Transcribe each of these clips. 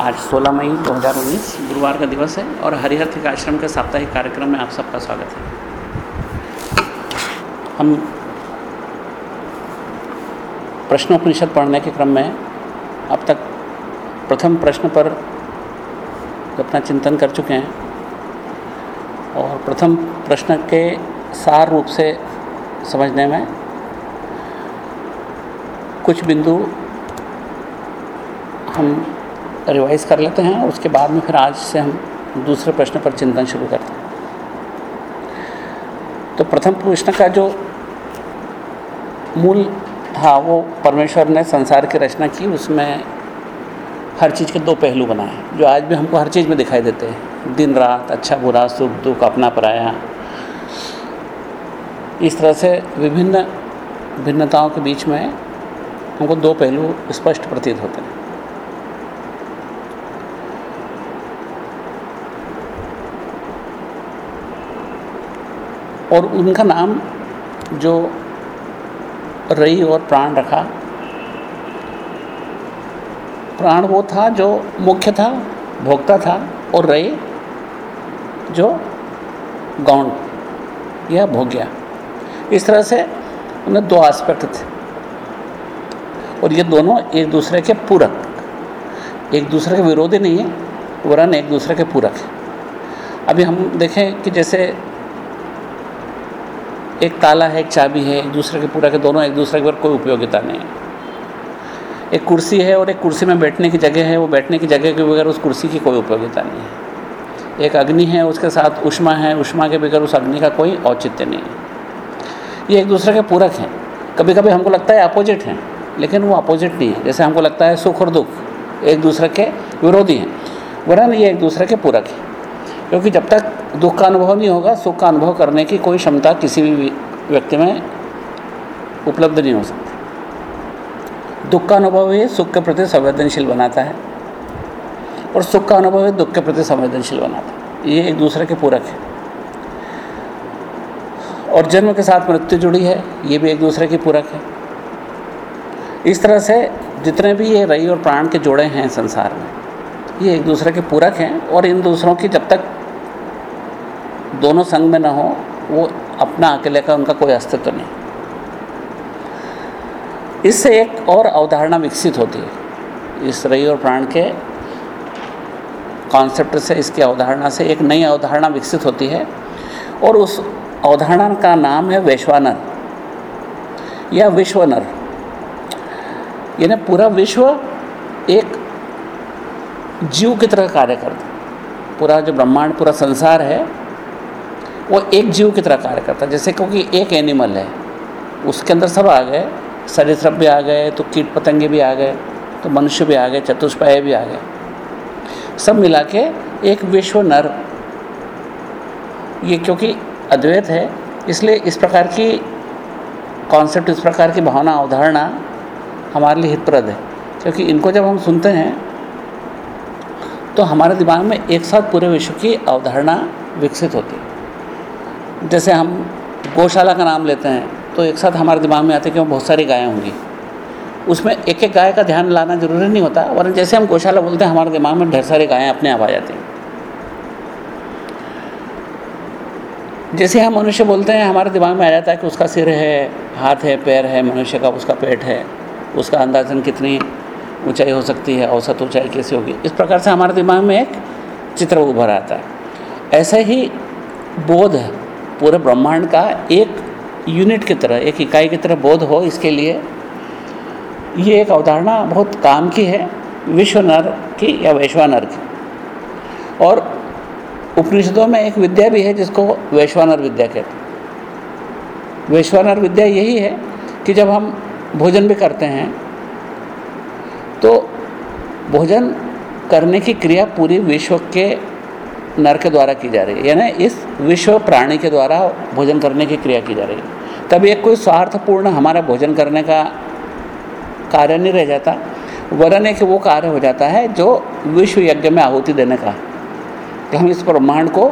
आज 16 मई 2019 गुरुवार का दिवस है और हरिहर थिक आश्रम के साप्ताहिक कार्यक्रम में आप सबका स्वागत है। हम प्रश्नोपनिषद पढ़ने के क्रम में अब तक प्रथम प्रश्न पर अपना चिंतन कर चुके हैं और प्रथम प्रश्न के सार रूप से समझने में कुछ बिंदु हम रिवाइज कर लेते हैं, उसके बाद में फिर आज से हम दूसरे प्रश्न पर चिंतन शुरू करते हैं। तो प्रथम प्रश्न का जो मूल था, वो परमेश्वर ने संसार की रचना की, उसमें हर चीज़ के दो पहलू बनाए जो आज भी हमको हर चीज़ में दिखाई देते हैं। दिन, रात अच्छा बुरा, सुख, दुख, अपना पराया। इस तरह से विभिन्न भिन्नताओं के बीच में हमको दो पहलू स्पष्ट प्रतीत होते हैं। और उनका नाम जो रई और प्राण रखा, प्राण वो था जो मुख्य था, भोक्ता था, और रई जो गौण या भोग्या इस तरह से उन्हें दो एस्पेक्ट थे। और ये दोनों एक दूसरे के पूरक, एक दूसरे के विरोधी नहीं है, वरन एक दूसरे के पूरक है। अभी हम देखें कि जैसे एक ताला है, एक चाबी है, एक दूसरे के पूरा के दोनों, एक दूसरे के ऊपर कोई उपयोगिता नहीं है। एक कुर्सी है और एक कुर्सी में बैठने की जगह है, वो बैठने की जगह के बगैर उस कुर्सी की कोई उपयोगिता नहीं है। एक अग्नि है, उसके साथ उष्मा है, उष्मा के बगैर उस अग्नि का कोई औचित्य नहीं है। ये एक दूसरे के पूरक हैं। कभी कभी हमको लगता है अपोजिट हैं, लेकिन वो अपोजिट नहीं है। जैसे हमको लगता है सुख और दुख एक दूसरे के विरोधी हैं। वरन ये एक दूसरे के पूरक हैं। क्योंकि जब तक दुख का अनुभव नहीं होगा, सुख का अनुभव करने की कोई क्षमता किसी भी व्यक्ति में उपलब्ध नहीं हो सकती। दुख का अनुभव ही सुख के प्रति संवेदनशील बनाता है और सुख का अनुभव ही दुख के प्रति संवेदनशील बनाता है। ये एक दूसरे के पूरक है। और जन्म के साथ मृत्यु जुड़ी है, ये भी एक दूसरे की पूरक है। इस तरह से जितने भी ये रई और प्राण के जोड़े हैं संसार में, ये एक दूसरे के पूरक हैं और इन दूसरों की जब तक दोनों संग में ना हो, वो अपना अकेले का उनका कोई अस्तित्व नहीं। इससे एक और अवधारणा विकसित होती है, इस रई और प्राण के कॉन्सेप्ट से, इसकी अवधारणा से एक नई अवधारणा विकसित होती है, और उस अवधारणा का नाम है वैश्वानर, या विश्वनर। यानी पूरा विश्व एक जीव की तरह कार्य करता पूरा जो ब्रह्मांड, पूरा संसार है वो एक जीव की तरह कार्य करता है। जैसे क्योंकि एक एनिमल है, उसके अंदर सब आ गए सरीसृप भी आ गए तो कीट पतंगे भी आ गए तो मनुष्य भी आ गए, चतुष्पाय भी आ गए। सब मिला के एक विश्व नर। ये क्योंकि अद्वैत है, इसलिए इस प्रकार की कॉन्सेप्ट इस प्रकार की भावना, अवधारणा हमारे लिए हितप्रद है। क्योंकि इनको जब हम सुनते हैं तो हमारे दिमाग में एक साथ पूरे विश्व की अवधारणा विकसित होती है। जैसे हम गौशाला का नाम लेते हैं तो एक साथ हमारे दिमाग में आते हैं कि बहुत सारी गायें होंगी। उसमें एक एक गाय का ध्यान लाना ज़रूरी नहीं होता, वरन जैसे हम गौशाला बोलते हैं, हमारे दिमाग में ढेर सारी गायें अपने आप आ जाती हैं। जैसे हम मनुष्य बोलते हैं, हमारे दिमाग में आ जाता है कि उसका सिर है, हाथ है, पैर है, मनुष्य का उसका पेट है, उसका अंदाजन कितनी ऊंचाई हो सकती है, औसत ऊंचाई कैसी होगी? इस प्रकार से हमारे दिमाग में एक चित्र उभर आता है। ऐसे ही बोध है पूरे ब्रह्मांड का एक यूनिट की तरह, एक इकाई की तरह बोध हो इसके लिए। ये एक अवधारणा बहुत काम की है, विश्व नर की या वैश्वानर की। और उपनिषदों में एक विद्या भी है जिसको वैश्वानर विद्या कहते हैं। वैश्वानर विद्या यही है कि जब हम भोजन भी करते हैं तो भोजन करने की क्रिया पूरी विश्व के नर के द्वारा की जा रही है, यानी इस विश्व प्राणी के द्वारा भोजन करने की क्रिया की जा रही है। तब एक कोई स्वार्थपूर्ण हमारा भोजन करने का कार्य नहीं रह जाता, वरन एक वो कार्य हो जाता है जो विश्व यज्ञ में आहुति देने का कि हम इस ब्रह्मांड को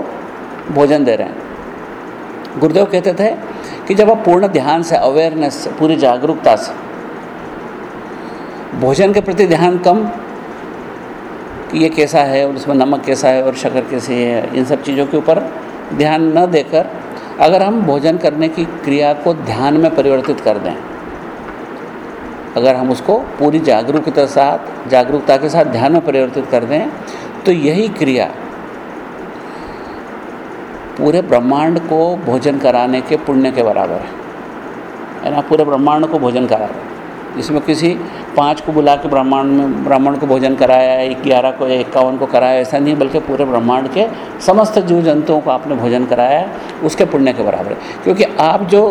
भोजन दे रहे हैं। गुरुदेव कहते थे कि जब आप पूर्ण ध्यान से अवेयरनेस से, पूरी जागरूकता से, भोजन के प्रति ध्यान कम कि ये कैसा है और उसमें नमक कैसा है और शक्कर कैसी है, इन सब चीज़ों के ऊपर ध्यान न देकर अगर हम भोजन करने की क्रिया को ध्यान में परिवर्तित कर दें, अगर हम उसको पूरी जागरूकता साथ, जागरूकता के साथ ध्यान में परिवर्तित कर दें तो यही क्रिया पूरे ब्रह्मांड को भोजन कराने के पुण्य के बराबर है। है ना? पूरे ब्रह्मांड को भोजन करा रहे इसमें किसी पाँच को बुला के ब्रह्मांड में, ब्राह्मण को भोजन कराया है ग्यारह को, इक्यावन को कराया, ऐसा नहीं, बल्कि पूरे ब्रह्मांड के समस्त जीव जंतुओं को आपने भोजन कराया है उसके पुण्य के बराबर क्योंकि आप जो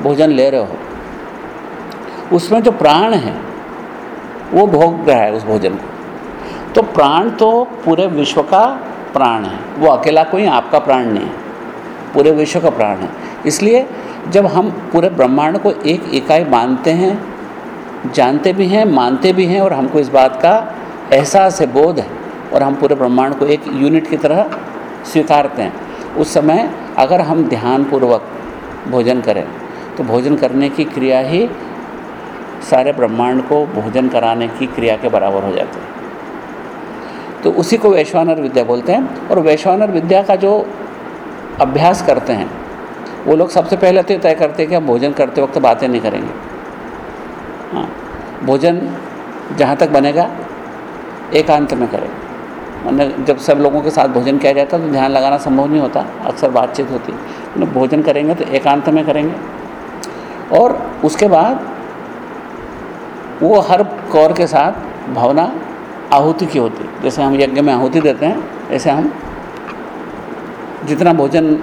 भोजन ले रहे हो, उसमें जो प्राण है, वो भोग रहा है उस भोजन को। तो प्राण तो पूरे विश्व का प्राण है, वो अकेला कोई आपका प्राण नहीं है, पूरे विश्व का प्राण है। इसलिए जब हम पूरे ब्रह्मांड को एक इकाई मानते हैं जानते भी हैं, मानते भी हैं और हमको इस बात का एहसास है, बोध है और हम पूरे ब्रह्मांड को एक यूनिट की तरह स्वीकारते हैं। उस समय अगर हम ध्यानपूर्वक भोजन करें तो भोजन करने की क्रिया ही सारे ब्रह्मांड को भोजन कराने की क्रिया के बराबर हो जाती है। तो उसी को वैश्वानर विद्या बोलते हैं और वैश्वानर विद्या का जो अभ्यास करते हैं, वो लोग सबसे पहले तो तय करते हैं कि हम भोजन करते वक्त बातें नहीं करेंगे। भोजन जहाँ तक बनेगा, एकांत में करें। मैंने जब सब लोगों के साथ भोजन किया जाता है तो ध्यान लगाना संभव नहीं होता, अक्सर बातचीत होती। मतलब भोजन करेंगे तो एकांत में करेंगे। और उसके बाद वो हर कौर के साथ भावना आहुति की होती। है जैसे हम यज्ञ में आहुति देते हैं, ऐसे हम जितना भोजन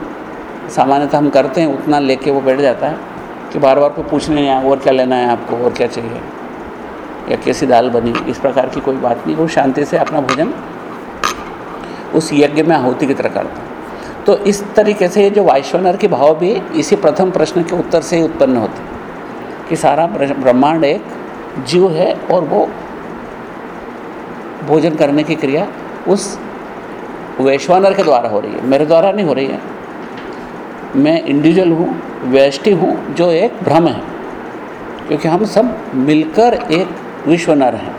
सामान्यतः हम करते हैं, उतना लेके वो बैठ जाता है। कि बार बार कोई पूछने आया, और क्या लेना है आपको, और क्या चाहिए? या कैसी दाल बनी? इस प्रकार की कोई बात नहीं। वो शांति से अपना भोजन उस यज्ञ में आहुति की तरह करता तो इस तरीके से जो वाइश्वनर के भाव भी इसी प्रथम प्रश्न के उत्तर से ही उत्पन्न होते कि सारा ब्रह्मांड एक जीव है, और वो भोजन करने की क्रिया उस वैश्वानर के द्वारा हो रही है। मेरे द्वारा नहीं हो रही है। मैं इंडिविजुअल हूँ व्यष्टि हूँ, जो एक भ्रम है। क्योंकि हम सब मिलकर एक विश्व नर हैं।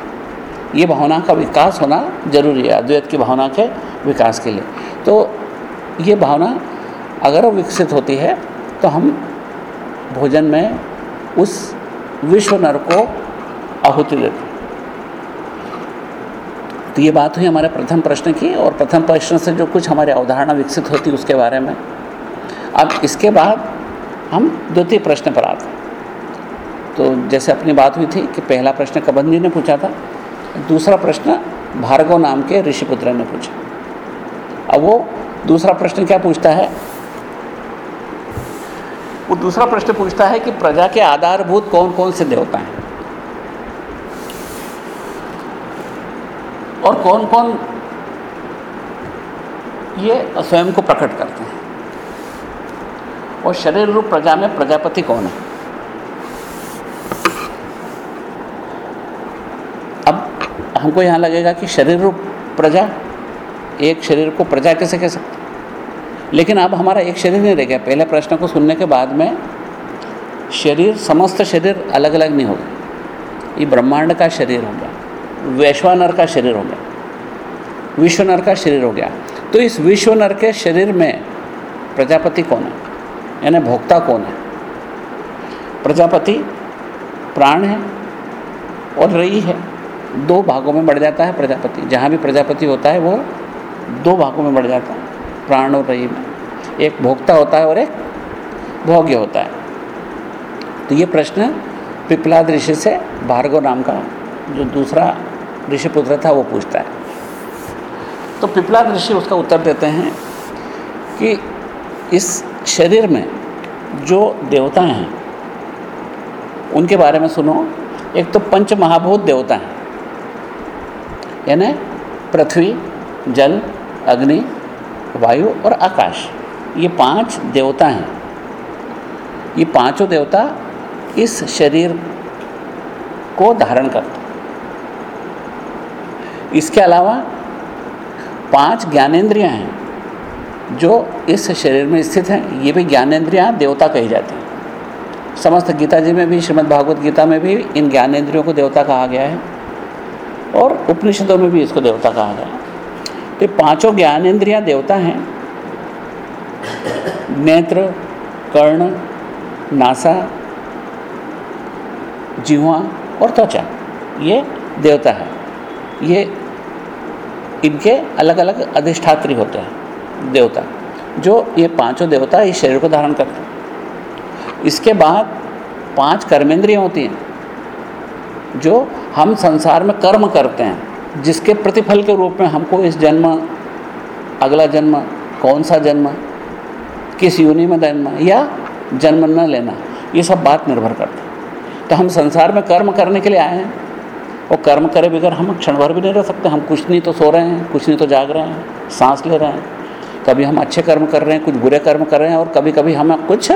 ये भावना का विकास होना ज़रूरी है, अद्वैत की भावना के विकास के लिए। तो ये भावना अगर विकसित होती है तो हम भोजन में उस विश्व नर को आहुति देते तो ये बात हुई हमारे प्रथम प्रश्न की, और प्रथम प्रश्न से जो कुछ हमारी अवधारणा विकसित होती उसके बारे में। अब इसके बाद हम द्वितीय प्रश्न पर आते हैं। तो जैसे अपनी बात हुई थी कि पहला प्रश्न कबंदी ने पूछा था, दूसरा प्रश्न भार्गव नाम के ऋषिपुत्र ने पूछा। अब वो दूसरा प्रश्न क्या पूछता है? वो दूसरा प्रश्न पूछता है कि प्रजा के आधारभूत कौन कौन से देवता हैं? और कौन कौन ये स्वयं को प्रकट करते हैं? और शरीर रूप प्रजा में प्रजापति कौन है? अब हमको यहाँ लगेगा कि शरीर रूप प्रजा, एक शरीर को प्रजा कैसे कह सकते लेकिन अब हमारा एक शरीर नहीं रह गया। पहले प्रश्न को सुनने के बाद में शरीर, समस्त शरीर अलग अलग नहीं होगा। ये ब्रह्मांड का शरीर हो गया, वैश्वानर का शरीर हो गया, विश्वनर का शरीर हो गया। तो इस विश्वनर के शरीर में प्रजापति कौन है? यानी भोक्ता कौन है? प्रजापति प्राण है और रई है। दो भागों में बढ़ जाता है प्रजापति। जहाँ भी प्रजापति होता है, वो दो भागों में बढ़ जाता है, प्राण और रई में। एक भोक्ता होता है और एक भोग्य होता है। तो ये प्रश्न पिपलाद ऋषि से भार्गव नाम का जो दूसरा ऋषिपुत्र था, वो पूछता है। तो पिपलाद ऋषि उसका उत्तर देते हैं कि इस शरीर में जो देवता हैं, उनके बारे में सुनो। एक तो पंच महाभूत देवता हैं, यानी पृथ्वी, जल, अग्नि, वायु और आकाश। ये पाँच देवता हैं। ये पाँचों देवता इस शरीर को धारण करते इसके अलावा पाँच ज्ञानेंद्रियाँ हैं। जो इस शरीर में स्थित हैं, ये भी ज्ञानेंद्रियाँ देवता कही जाती हैं। समस्त गीता जी में भी, श्रीमद् भागवत गीता में भी इन ज्ञानेंद्रियों को देवता कहा गया है और उपनिषदों में भी इसको देवता कहा गया है। तो पाँचों ज्ञानेन्द्रियाँ देवता हैं। नेत्र, कर्ण, नासा जीवा और त्वचा, ये देवता है। ये इनके अलग अलग अधिष्ठात्री होते हैं। देवता। जो ये पाँचों देवता इस शरीर को धारण करते हैं। इसके बाद पाँच कर्मेंद्रियाँ होती हैं, जो हम संसार में कर्म करते हैं, जिसके प्रतिफल के रूप में हमको इस जन्म, अगला जन्म, कौन सा जन्म, किस योनि में जन्म या जन्म न लेना, ये सब बात निर्भर करता है। तो हम संसार में कर्म करने के लिए आए हैं, और कर्म करे बगैर हम क्षण भर भी नहीं रह सकते, हम कुछ नहीं तो सो रहे हैं, कुछ नहीं तो जाग रहे हैं, सांस ले रहे हैं। कभी हम अच्छे कर्म कर रहे हैं, कुछ बुरे कर्म कर रहे हैं और कभी कभी हम कुछ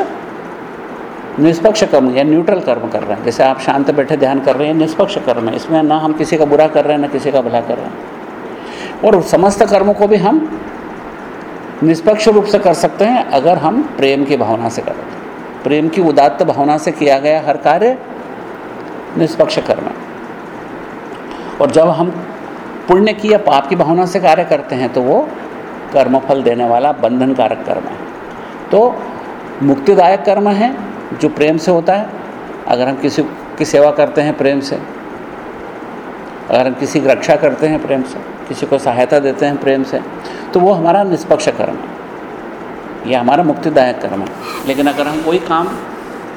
निष्पक्ष कर्म या न्यूट्रल कर्म कर रहे हैं। जैसे आप शांत बैठे ध्यान कर रहे हैं, निष्पक्ष कर्म है। इसमें ना हम किसी का बुरा कर रहे हैं, ना किसी का भला कर रहे हैं। और समस्त कर्मों को भी हम निष्पक्ष रूप से कर सकते हैं अगर हम प्रेम की भावना से करें प्रेम की उदात्त भावना से किया गया हर कार्य निष्पक्ष कर्म है। और जब हम पुण्य की या पाप की भावना से कार्य करते हैं तो वो कर्मफल देने वाला बंधन कारक कर्म है। तो मुक्तिदायक कर्म है जो प्रेम से होता है। अगर हम किसी की सेवा करते हैं प्रेम से, अगर हम किसी की रक्षा करते हैं प्रेम से, किसी को सहायता देते हैं प्रेम से तो वो हमारा निष्पक्ष कर्म है। यह हमारा मुक्तिदायक कर्म है। लेकिन अगर हम वही काम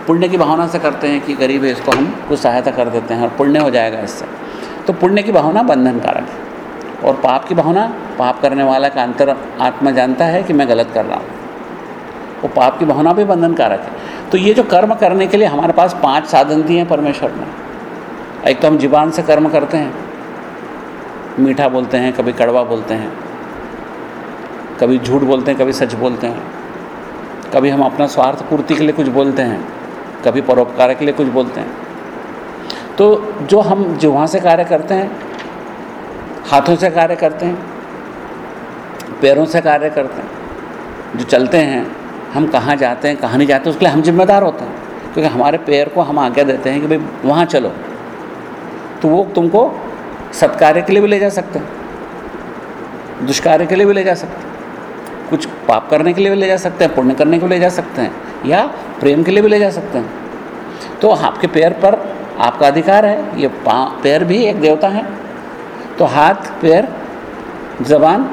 पुण्य की भावना से करते हैं कि गरीब है, इसको हम कुछ सहायता कर देते हैं और पुण्य हो जाएगा इससे तो पुण्य की भावना बंधन कारक है। और पाप की भावना, पाप करने वाला का अंतर आत्मा जानता है कि मैं गलत कर रहा हूँ। वो पाप की भावना भी बंधन कारक है। तो ये जो कर्म करने के लिए हमारे पास पाँच साधन दिए हैं परमेश्वर ने। एक तो हम जीवान से कर्म करते हैं। मीठा बोलते हैं, कभी कड़वा बोलते हैं, कभी झूठ बोलते हैं, कभी सच बोलते हैं, कभी हम अपना स्वार्थ, पूर्ति के लिए कुछ बोलते हैं, कभी परोपकार के लिए कुछ बोलते हैं। तो जो हम जो वहाँ से कार्य करते हैं हाथों से कार्य करते हैं, पैरों से कार्य करते हैं, जो चलते हैं, हम कहाँ जाते हैं, कहाँ नहीं जाते, उसके लिए हम जिम्मेदार होते हैं। क्योंकि हमारे पैर को हम आज्ञा देते हैं कि भाई वहाँ चलो। तो वो तुमको सत्कार्य के लिए भी ले जा सकते हैं, दुष्कार्य के लिए भी ले जा सकते हैं, कुछ पाप करने के लिए भी ले जा सकते हैं, पुण्य करने के लिए ले जा सकते हैं, या प्रेम के लिए भी ले जा सकते हैं। तो आपके पैर पर आपका अधिकार है, ये पैर भी एक देवता है। तो हाथ, पैर, जबान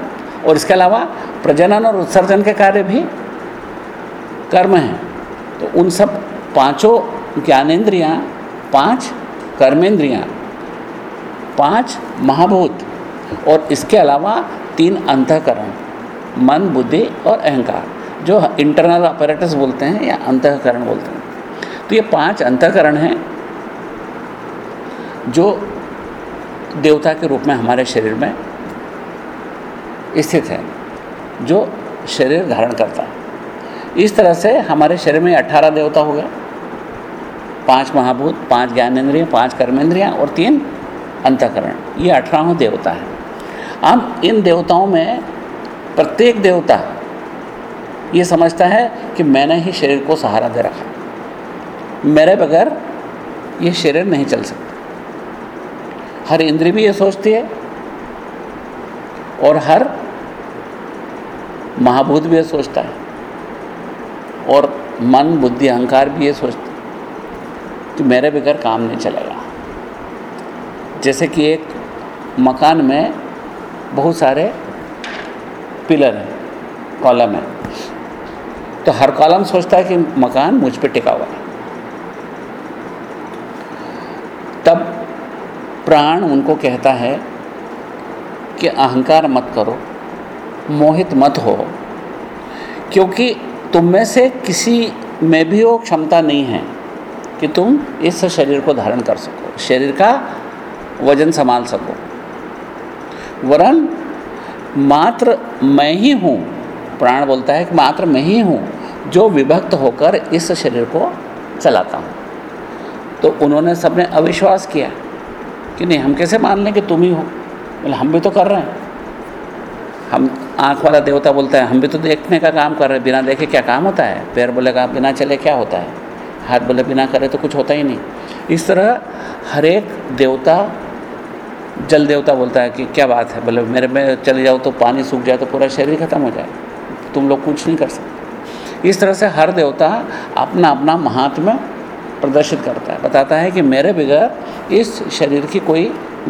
और इसके अलावा प्रजनन और उत्सर्जन के कार्य भी कर्म हैं। तो उन सब पाँचों ज्ञानेन्द्रियाँ, पाँच कर्मेंद्रियाँ, पाँच महाभूत और इसके अलावा तीन अंतकरण, मन, बुद्धि और अहंकार, जो इंटरनल ऑपरेटर्स बोलते हैं या अंतकरण बोलते हैं। तो ये पाँच अंतकरण हैं, जो देवता के रूप में हमारे शरीर में स्थित है, जो शरीर धारण करता है। इस तरह से हमारे शरीर में अठारह देवता हो गए। पाँच महाभूत, पाँच ज्ञानेन्द्रिय, पाँच कर्मेंद्रियाँ और तीन अंतकरण। ये अठारह देवता है। अब इन देवताओं में प्रत्येक देवता ये समझता है कि मैंने ही शरीर को सहारा दे रखा। मेरे बगैर ये शरीर नहीं चल सकता। हर इंद्री भी ये सोचती है और हर महाभूत भी ये सोचता है और मन, बुद्धि, अहंकार भी ये सोचते कि मेरे बगैर काम नहीं चलेगा। जैसे कि एक मकान में बहुत सारे पिलर हैं, कॉलम है। तो हर कॉलम सोचता है कि मकान मुझ पर टिका हुआ है तब प्राण उनको कहता है कि अहंकार मत करो, मोहित मत हो, क्योंकि तुम में से किसी में भी वो क्षमता नहीं है कि तुम इस शरीर को धारण कर सको, शरीर का वज़न संभाल सको। वरन मात्र मैं ही हूँ, प्राण बोलता है कि मात्र मैं ही हूँ, जो विभक्त होकर इस शरीर को चलाता हूँ। तो उन्होंने सबने अविश्वास किया। कि नहीं, हम कैसे मान लें कि तुम ही हो? बोले, हम भी तो कर रहे हैं। हम आँख वाला देवता बोलता है, हम भी तो देखने का काम कर रहे हैं, बिना देखे क्या काम होता है? पैर बोलेगा बिना चले क्या होता है? हाथ बोले बिना करे तो कुछ होता ही नहीं। इस तरह हर एक देवता, जल देवता बोलता है कि क्या बात है? बोले, मेरे में चले जाओ तो पानी सूख जाए तो पूरा शरीर खत्म हो जाए। तुम लोग कुछ नहीं कर सकते। इस तरह से हर देवता अपना अपना महात्म्य प्रदर्शित करता है, बताता है कि मेरे बगैर इस शरीर की कोई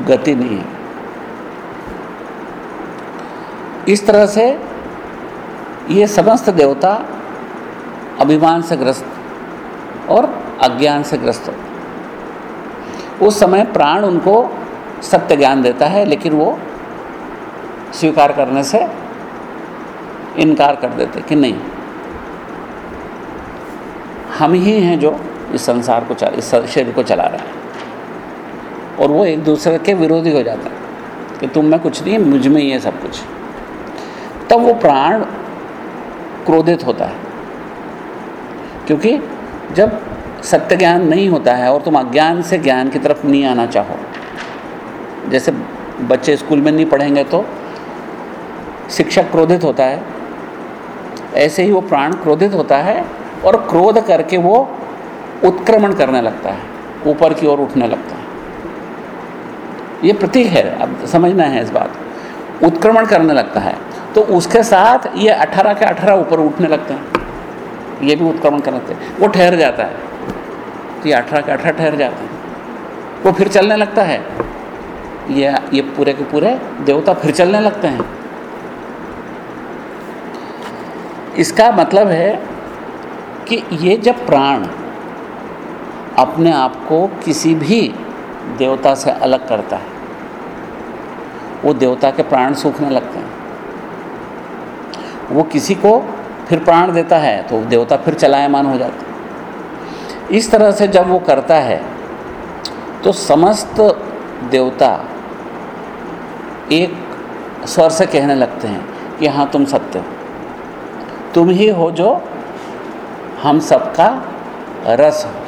गति नहीं है। इस तरह से ये समस्त देवता अभिमान से ग्रस्त और अज्ञान से ग्रस्त होते उस समय प्राण उनको सत्य ज्ञान देता है, लेकिन वो स्वीकार करने से इनकार कर देते कि नहीं। हम ही हैं जो इस संसार को चला, इस शरीर को चला रहा है। और वो एक दूसरे के विरोधी हो जाता है कि तुम में कुछ नहीं मुझमें ही है सब कुछ। तब वो प्राण क्रोधित होता है। क्योंकि जब सत्य ज्ञान नहीं होता है और तुम अज्ञान से ज्ञान की तरफ़ नहीं आना चाहो, जैसे बच्चे स्कूल में नहीं पढ़ेंगे तो शिक्षक क्रोधित होता है, ऐसे ही वो प्राण क्रोधित होता है और क्रोध करके वो उत्क्रमण करने लगता है, ऊपर की ओर उठने लगता है। ये प्रतीक है, अब समझना है इस बात। को उत्क्रमण करने लगता है तो उसके साथ ये अठारह के अठारह ऊपर उठने लगते हैं। ये भी उत्क्रमण कर लगते हैं। वो ठहर जाता है तो ये अठारह के अठारह ठहर जाते हैं। वो फिर चलने लगता है। ये ये पूरे के पूरे देवता फिर चलने लगते हैं। इसका मतलब है कि ये जब प्राण अपने आप को किसी भी देवता से अलग करता है। वो देवता के प्राण सूखने लगते हैं। वो किसी को फिर प्राण देता है तो देवता फिर चलायमान हो जाता है। इस तरह से जब वो करता है तो समस्त देवता एक स्वर से कहने लगते हैं कि हाँ तुम सत्य हो। तुम ही हो जो हम सबका रस हो।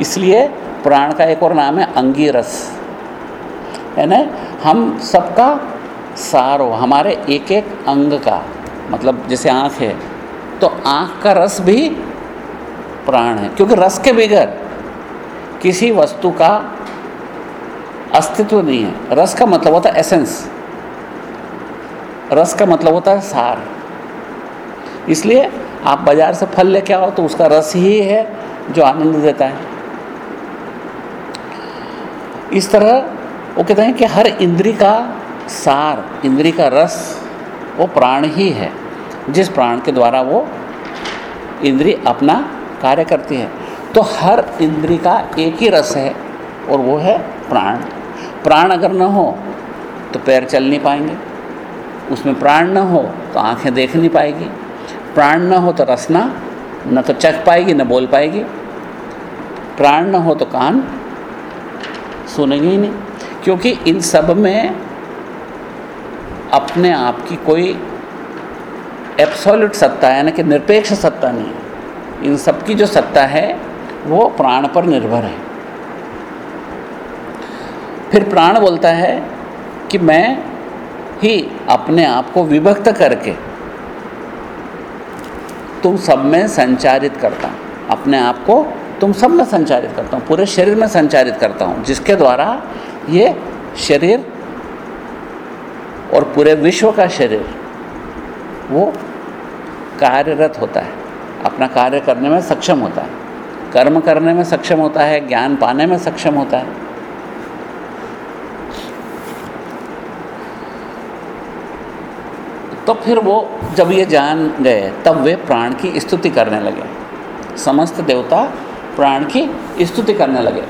इसलिए प्राण का एक और नाम है अंगी रस है ना? हम सबका सार हो, हमारे एक एक अंग का मतलब जैसे आँख है तो आँख का रस भी प्राण है, क्योंकि रस के बगैर किसी वस्तु का अस्तित्व नहीं है। रस का मतलब होता है एसेंस। रस का मतलब होता है सार। इसलिए आप बाज़ार से फल लेके आओ तो उसका रस ही है जो आनंद देता है। इस तरह वो कहते हैं कि हर इंद्री का सार, इंद्री का रस, वो प्राण ही है, जिस प्राण के द्वारा वो इंद्री अपना कार्य करती है। तो हर इंद्री का एक ही रस है और वो है प्राण। प्राण अगर न हो तो पैर चल नहीं पाएँगे। उसमें प्राण न हो तो आँखें देख नहीं पाएगी। प्राण न हो तो रसना न तो चख पाएगी, न बोल पाएगी। प्राण न हो तो कान सुनेंगे ही नहीं। क्योंकि इन सब में अपने आप की कोई एब्सोल्यूट सत्ता है ना कि निरपेक्ष सत्ता नहीं है। इन सब की जो सत्ता है, वो प्राण पर निर्भर है। फिर प्राण बोलता है कि मैं ही अपने आप को विभक्त करके तुम सब में संचारित करता अपने आप को तुम सब में संचारित करता हूँ, पूरे शरीर में संचारित करता हूँ, जिसके द्वारा ये शरीर और पूरे विश्व का शरीर, वो कार्यरत होता है, अपना कार्य करने में सक्षम होता है, कर्म करने में सक्षम होता है, ज्ञान पाने में सक्षम होता है। तो फिर वो जब ये जान गए, तब वे प्राण की स्तुति करने लगे। समस्त देवता प्राण की स्तुति करने लगे।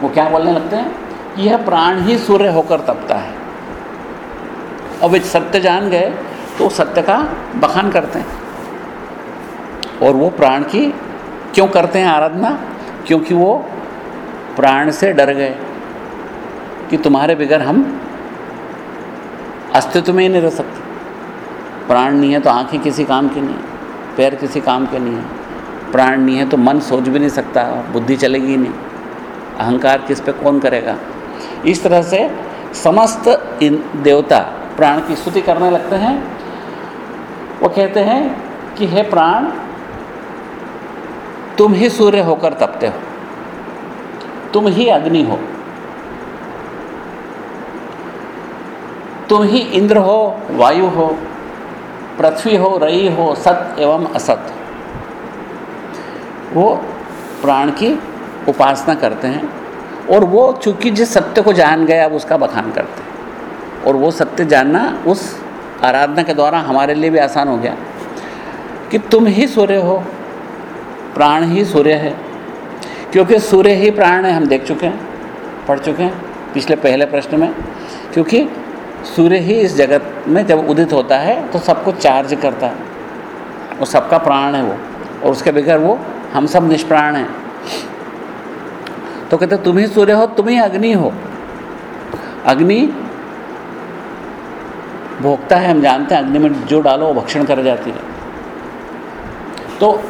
वो क्या बोलने लगते हैं? यह प्राण ही सूर्य होकर तपता है। अब वे सत्य जान गए तो सत्य का बखान करते हैं। और वो प्राण की क्यों करते हैं आराधना? क्योंकि वो प्राण से डर गए कि तुम्हारे बगैर हम अस्तित्व में ही नहीं रह सकते। प्राण नहीं है तो आँखें किसी काम की नहीं है, पैर किसी काम के नहीं है। प्राण नहीं है तो मन सोच भी नहीं सकता, बुद्धि चलेगी नहीं। अहंकार किस पे, कौन करेगा? इस तरह से समस्त इन देवता प्राण की स्तुति करने लगते हैं। वो कहते हैं कि, हे प्राण, तुम ही सूर्य होकर तपते हो। तुम ही अग्नि हो। तुम ही इंद्र हो, वायु हो, पृथ्वी हो, रई हो, सत एवं असत हो। वो प्राण की उपासना करते हैं और वो चूँकि जिस सत्य को जान गए अब उसका बखान करते हैं। और वो सत्य जानना उस आराधना के द्वारा हमारे लिए भी आसान हो गया। कि तुम ही सूर्य हो, प्राण ही सूर्य है, क्योंकि सूर्य ही प्राण है, हम देख चुके हैं, पढ़ चुके हैं पिछले पहले प्रश्न में। क्योंकि सूर्य ही इस जगत में जब उदित होता है तो सबको चार्ज करता है। और सबका प्राण है वो, और उसके बगैर वो हम सब निष्प्राण हैं। तो कहते, तुम ही सूर्य हो, तुम ही अग्नि हो। अग्नि भोगता है, हम जानते हैं, अग्नि में जो डालो, वो भक्षण कर जाती है। तो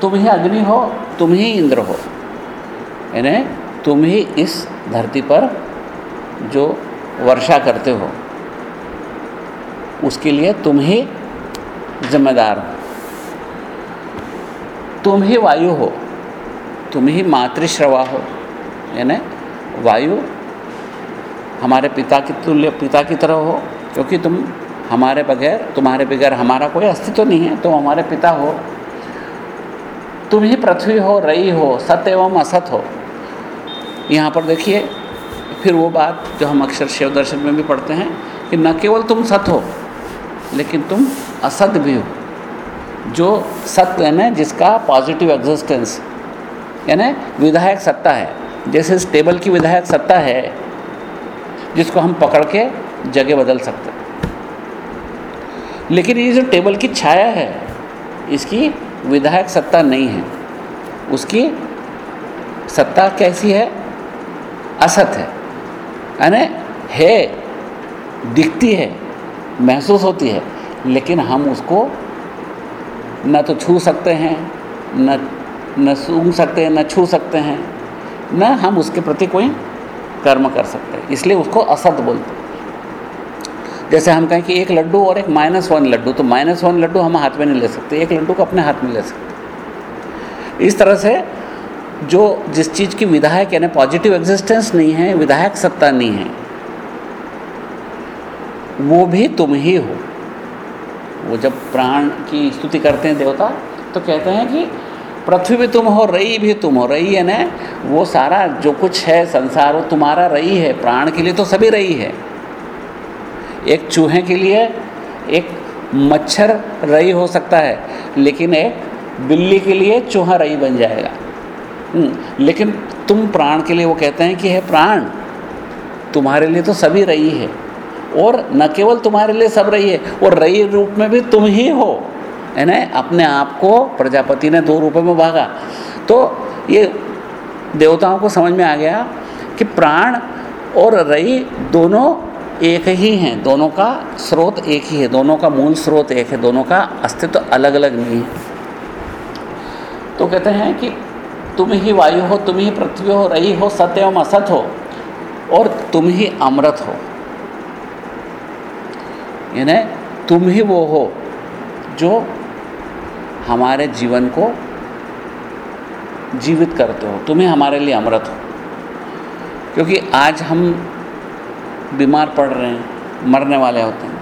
तुम ही अग्नि हो, तुम ही इंद्र हो। यानी तुम ही इस धरती पर जो वर्षा करते हो, उसके लिए तुम ही जिम्मेदार हो। तुम ही वायु हो. तुम ही मातृश्रवा हो. यानी वायु हमारे पिता की तुल्य, पिता की तरह हो. क्योंकि तुम हमारे बगैर, तुम्हारे बगैर हमारा कोई अस्तित्व नहीं है, तुम हमारे पिता हो. तुम ही पृथ्वी हो, रई हो सत्य एवं असत हो. यहाँ पर देखिए, फिर वो बात जो हम अक्सर शिव दर्शन में भी पढ़ते हैं कि न केवल तुम सत हो, लेकिन तुम असत भी हो. जो सत्य है जिसका पॉजिटिव एग्जिस्टेंस यानी विधायक सत्ता है। जैसे इस टेबल की विधायक सत्ता है, जिसको हम पकड़ के जगह बदल सकते हैं। लेकिन ये जो टेबल की छाया है, इसकी विधायक सत्ता नहीं है। उसकी सत्ता कैसी है? असत है। यानी है, दिखती है, महसूस होती है, लेकिन हम उसको न तो छू सकते हैं, न न सूंघ सकते हैं, न छू सकते हैं। न हम उसके प्रति कोई कर्म कर सकते हैं, इसलिए उसको असत बोलते हैं। जैसे हम कहें कि एक लड्डू और एक माइनस वन लड्डू तो माइनस वन लड्डू हम हाथ में नहीं ले सकते, एक लड्डू को अपने हाथ में ले सकते इस तरह से जो जिस चीज़ की विधायक, यानी पॉजिटिव एग्जिस्टेंस नहीं है, विधायक सत्ता नहीं है, वो भी तुम ही हो। वो जब प्राण की स्तुति करते हैं देवता तो कहते हैं कि पृथ्वी भी तुम हो रई भी तुम हो। रई है ना वो सारा जो कुछ है संसार वो तुम्हारा रई है। प्राण के लिए तो सभी रई है। एक चूहे के लिए एक मच्छर रई हो सकता है लेकिन एक बिल्ली के लिए चूहा रई बन जाएगा। हम्म, लेकिन तुम प्राण के लिए वो कहते हैं कि है प्राण तुम्हारे लिए तो सभी रई है। और न केवल तुम्हारे लिए सब रही है, और रई रूप में भी तुम ही हो। है ना अपने आप को प्रजापति ने दो रूपों में भागा। तो ये देवताओं को समझ में आ गया कि प्राण और रई दोनों एक ही हैं। दोनों का स्रोत एक ही है। दोनों का मूल स्रोत एक है। दोनों का अस्तित्व तो अलग अलग नहीं है। तो कहते हैं कि तुम ही वायु हो, तुम ही पृथ्वी हो रही हो, सत्य एवं असत हो, और तुम ही अमृत हो। यानी तुम ही वो हो जो हमारे जीवन को जीवित करते हो। तुम ही हमारे लिए अमृत हो। क्योंकि आज हम बीमार पड़ रहे हैं, मरने वाले होते हैं,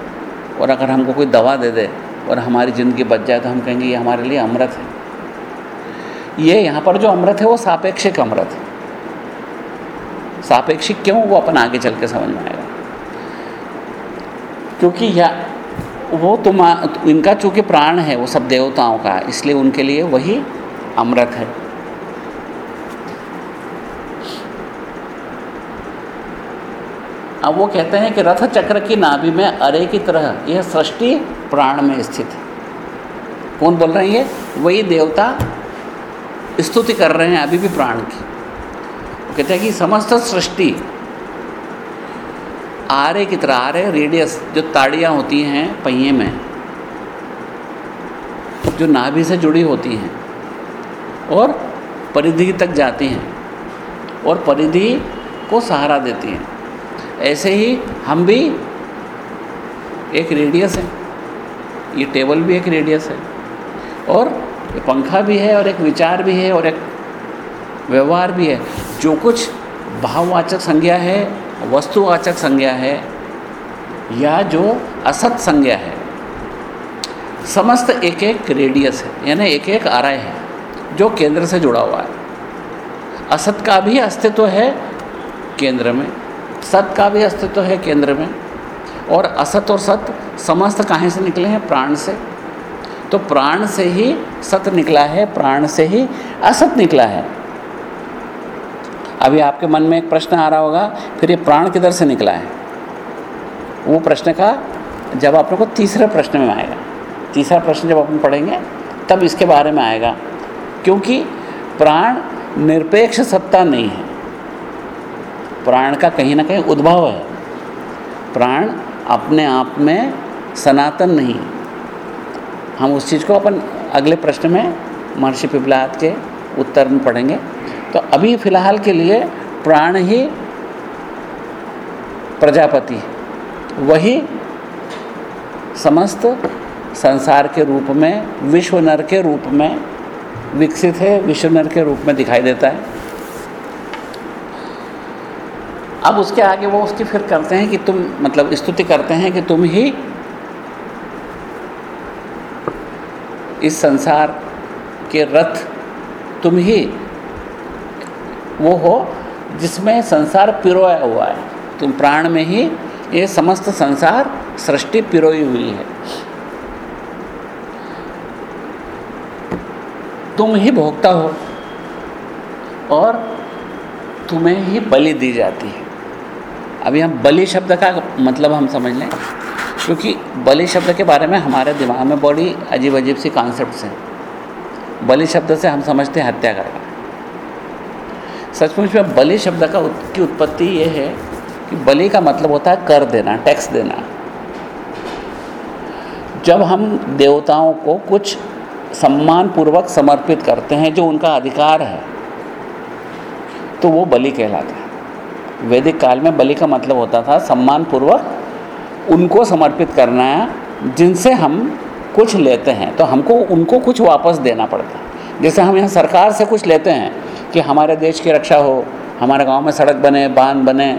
और अगर हमको कोई दवा दे दे और हमारी ज़िंदगी बच जाए तो हम कहेंगे, ये हमारे लिए अमृत है। ये यहाँ पर जो अमृत है, वो सापेक्षिक अमृत है। सापेक्षिक क्यों? वो अपन आगे चल के समझ में आएगा। क्योंकि या, वो तुम इनका चूँकि प्राण है, वो सब देवताओं का, इसलिए उनके लिए वही अमृत है। अब वो कहते हैं कि रथ चक्र की नाभि में अरे की तरह, यह सृष्टि प्राण में स्थित है। कौन बोल रहे हैं ये? वही देवता स्तुति कर रहे हैं अभी भी प्राण की। वो कहते हैं कि समस्त सृष्टि आरे की तरह, आरे रेडियस जो ताड़ियाँ होती हैं पहिए में, जो नाभि से जुड़ी होती हैं और परिधि तक जाती हैं और परिधि को सहारा देती हैं। ऐसे ही हम भी एक रेडियस है। ये टेबल भी एक रेडियस है और पंखा भी है और एक विचार भी है और एक व्यवहार भी है। जो कुछ भाववाचक संज्ञा है वस्तुवाचक संज्ञा है या जो असत संज्ञा है। समस्त एक एक रेडियस है, यानी एक एक आरय है, जो केंद्र से जुड़ा हुआ है। असत का भी अस्तित्व तो है केंद्र में, सत का भी अस्तित्व तो है केंद्र में, और असत और सत समस्त कहाँ से निकले हैं? प्राण से। तो प्राण से ही सत निकला है, प्राण से ही असत निकला है। अभी आपके मन में एक प्रश्न आ रहा होगा, फिर ये प्राण किधर से निकला है? वो प्रश्न का जब आप लोग को तीसरे प्रश्न में आएगा। तीसरा प्रश्न जब अपन पढ़ेंगे, तब इसके बारे में आएगा। क्योंकि प्राण निरपेक्ष सत्ता नहीं है। प्राण का कहीं ना कहीं उद्भव है। प्राण अपने आप में सनातन नहीं हम उस चीज़ को अपन अगले प्रश्न में महर्षि पिपलाद के उत्तर में पढ़ेंगे। तो अभी फ़िलहाल के लिए प्राण ही प्रजापति वही समस्त संसार के रूप में, विश्व नर के रूप में विकसित है, विश्व नर के रूप में दिखाई देता है। अब उसके आगे वो उसकी फिर करते हैं कि तुम मतलब स्तुति करते हैं कि तुम ही इस संसार के रथ, तुम ही वो हो जिसमें संसार पिरोया हुआ है। तुम प्राण में ही ये समस्त संसार सृष्टि पिरोई हुई है। तुम ही भोगता हो और तुम्हें ही बलि दी जाती है। अभी हम बलि शब्द का मतलब हम समझ लें, क्योंकि बलि शब्द के बारे में हमारे दिमाग में बड़ी अजीब अजीब सी कॉन्सेप्ट हैं। बलि शब्द से हम समझते हैं हत्या करना। सचमुच में बलि शब्द का उत, की उत्पत्ति ये है कि बलि का मतलब होता है कर देना टैक्स देना। जब हम देवताओं को कुछ सम्मान पूर्वक समर्पित करते हैं जो उनका अधिकार है तो वो बलि कहलाता है। वैदिक काल में बलि का मतलब होता था सम्मान पूर्वक उनको समर्पित करना है जिनसे हम कुछ लेते हैं तो हमको उनको कुछ वापस देना पड़ता है। जैसे हम यहाँ सरकार से कुछ लेते हैं कि हमारे देश की रक्षा हो, हमारे गाँव में सड़क बने, बाँध बने,